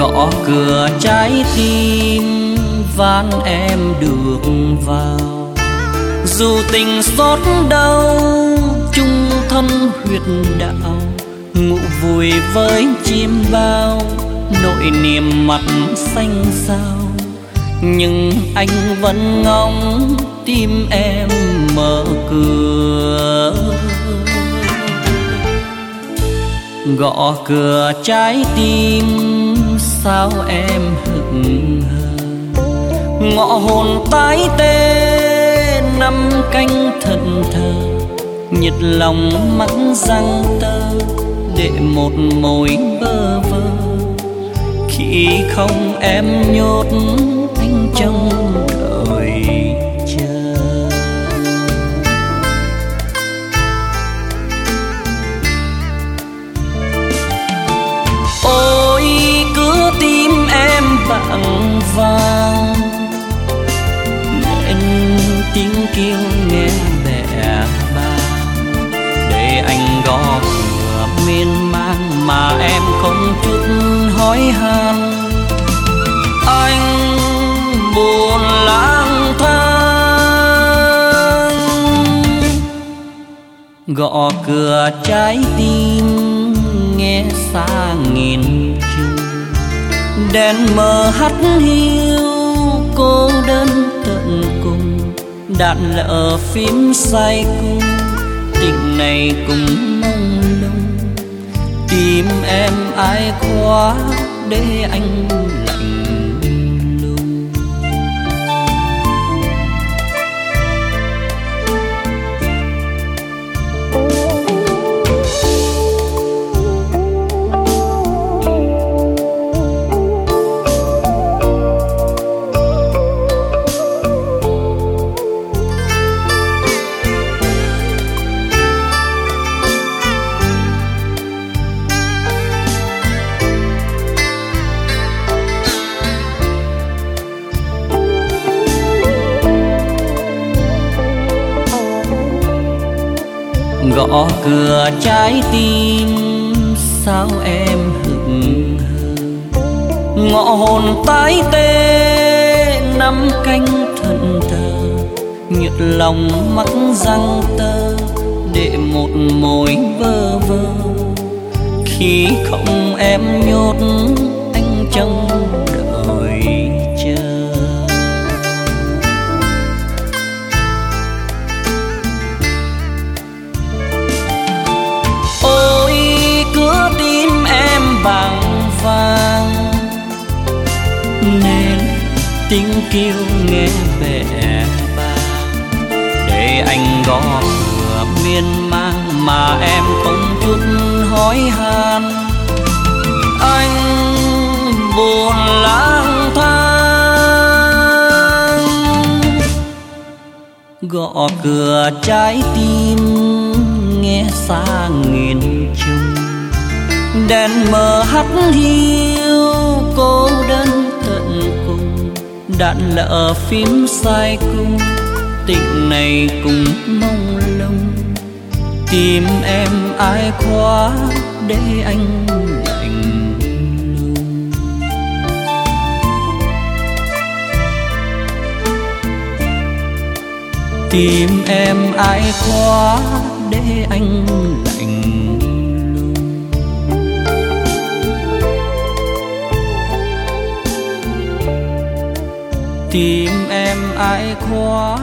gõ cửa trái tim van em được vào. Dù tình xót đau, chung thân huyệt đạo ngủ vùi với chim bao, nỗi niềm mặt xanh sao nhưng anh vẫn ngóng tim em mở cửa. Gõ cửa trái tim sao em hững hờ? Ngọ hồn tái tê, năm canh thận thờ. Nhiệt lòng mắt răng tơ, để một mối bơ vơ. Khi không em nhốt anh trong đời vang. Nên tiếng kêu nghe bẻ ba để anh gõ cửa miên man mà em không chút hỏi han anh buồn lang thang. Gõ cửa trái tim nghe xa nghìn chung đèn mờ hắt hiu, cô đơn tận cùng. Đạn lỡ phím say cung, tình này cũng mong lung. Tìm em ai quá để anh gõ cửa trái tim, sao em hững hờ? Ngõ hồn tái tê, nắm canh thận thờ nhật lòng mắc răng tơ, để một mối vơ vơ. Khi không em nhốt anh trong tiếng kêu nghe mẹ ba để anh gõ cửa miên man mà em không chút hỏi han anh buồn lang thang. Gõ cửa trái tim nghe xa nghìn trùng đèn mờ hắt hiu cô đơn đạn lỡ phím sai cung tình này cũng mong lung. Tìm em ai khóa để anh lạnh lùng tìm em ai khóa để anh lạnh tìm em ai khóa